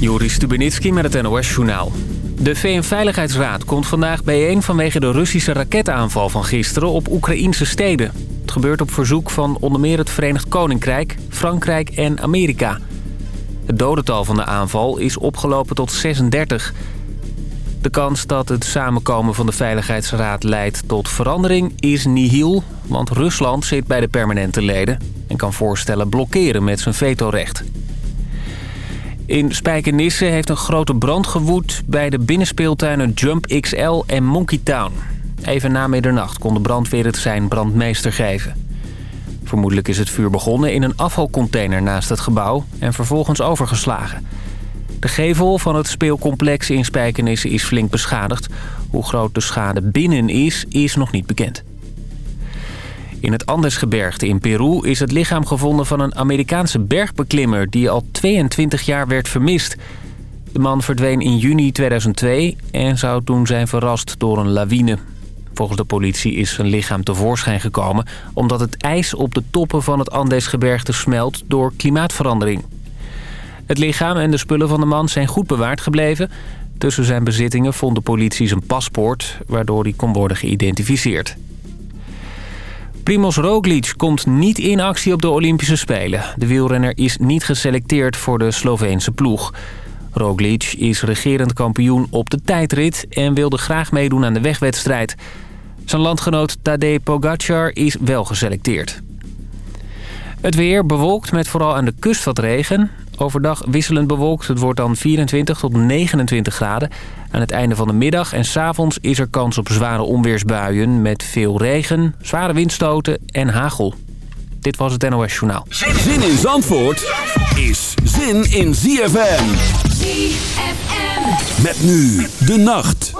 Joris Stubenitski met het NOS-journaal. De VN-veiligheidsraad komt vandaag bijeen vanwege de Russische raketaanval van gisteren op Oekraïnse steden. Het gebeurt op verzoek van onder meer het Verenigd Koninkrijk, Frankrijk en Amerika. Het dodental van de aanval is opgelopen tot 36. De kans dat het samenkomen van de Veiligheidsraad leidt tot verandering is nihil... want Rusland zit bij de permanente leden en kan voorstellen blokkeren met zijn vetorecht. In Spijkenisse heeft een grote brand gewoed bij de binnenspeeltuinen Jump XL en Monkey Town. Even na middernacht kon de brandweer het zijn brandmeester geven. Vermoedelijk is het vuur begonnen in een afvalcontainer naast het gebouw en vervolgens overgeslagen. De gevel van het speelcomplex in Spijkenisse is flink beschadigd. Hoe groot de schade binnen is, is nog niet bekend. In het Andesgebergte in Peru is het lichaam gevonden van een Amerikaanse bergbeklimmer... die al 22 jaar werd vermist. De man verdween in juni 2002 en zou toen zijn verrast door een lawine. Volgens de politie is zijn lichaam tevoorschijn gekomen... omdat het ijs op de toppen van het Andesgebergte smelt door klimaatverandering. Het lichaam en de spullen van de man zijn goed bewaard gebleven. Tussen zijn bezittingen vond de politie zijn paspoort... waardoor hij kon worden geïdentificeerd. Primoz Roglic komt niet in actie op de Olympische Spelen. De wielrenner is niet geselecteerd voor de Sloveense ploeg. Roglic is regerend kampioen op de tijdrit... en wilde graag meedoen aan de wegwedstrijd. Zijn landgenoot Tadej Pogacar is wel geselecteerd. Het weer bewolkt met vooral aan de kust wat regen. Overdag wisselend bewolkt. Het wordt dan 24 tot 29 graden. Aan het einde van de middag en s avonds is er kans op zware onweersbuien... met veel regen, zware windstoten en hagel. Dit was het NOS Journaal. Zin in Zandvoort is zin in ZFM. ZFM. Met nu de nacht.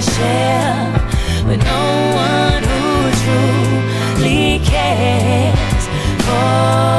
To share, with no one who truly cares for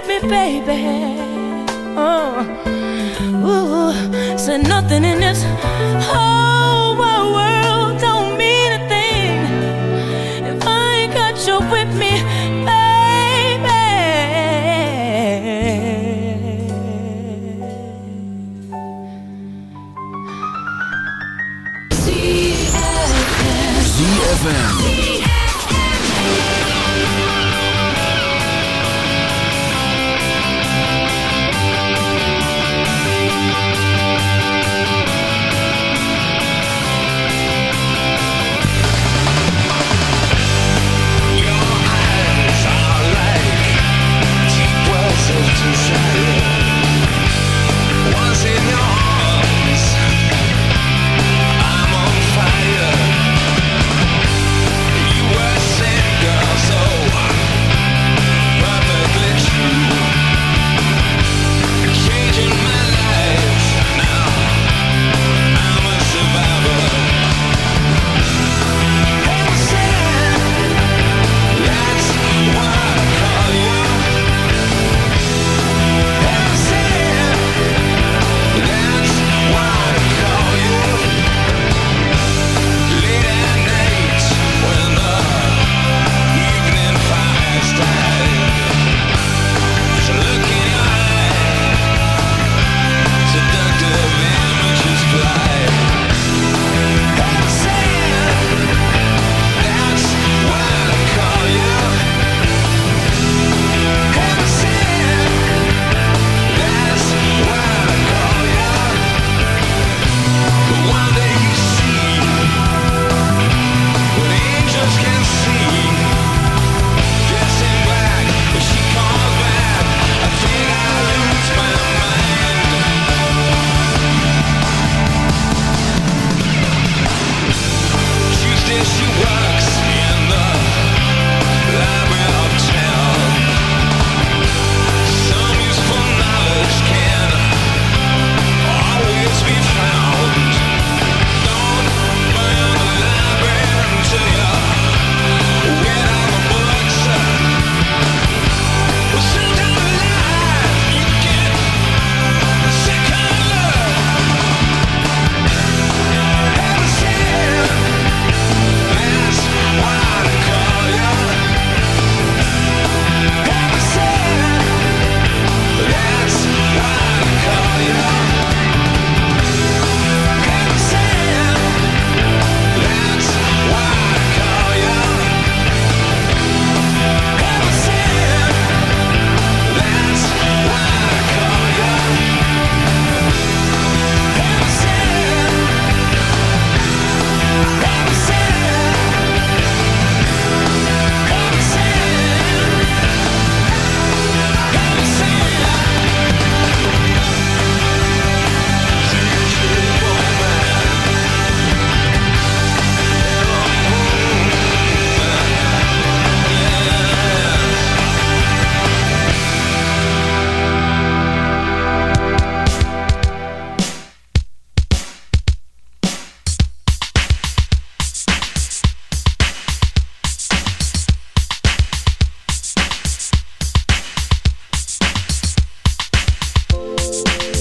with me, baby. Oh, ooh, said nothing in this whole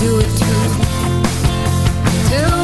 do it too. Do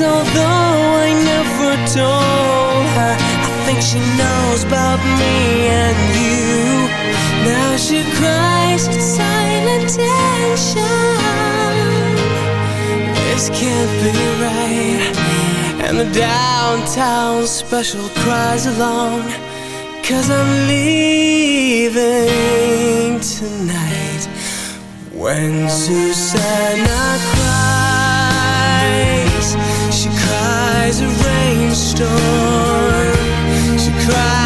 although I never told her I think she knows about me and you. Now she cries in silent tension. This can't be right. And the downtown special cries alone Cause I'm leaving tonight. When Susanna cries storm. cry.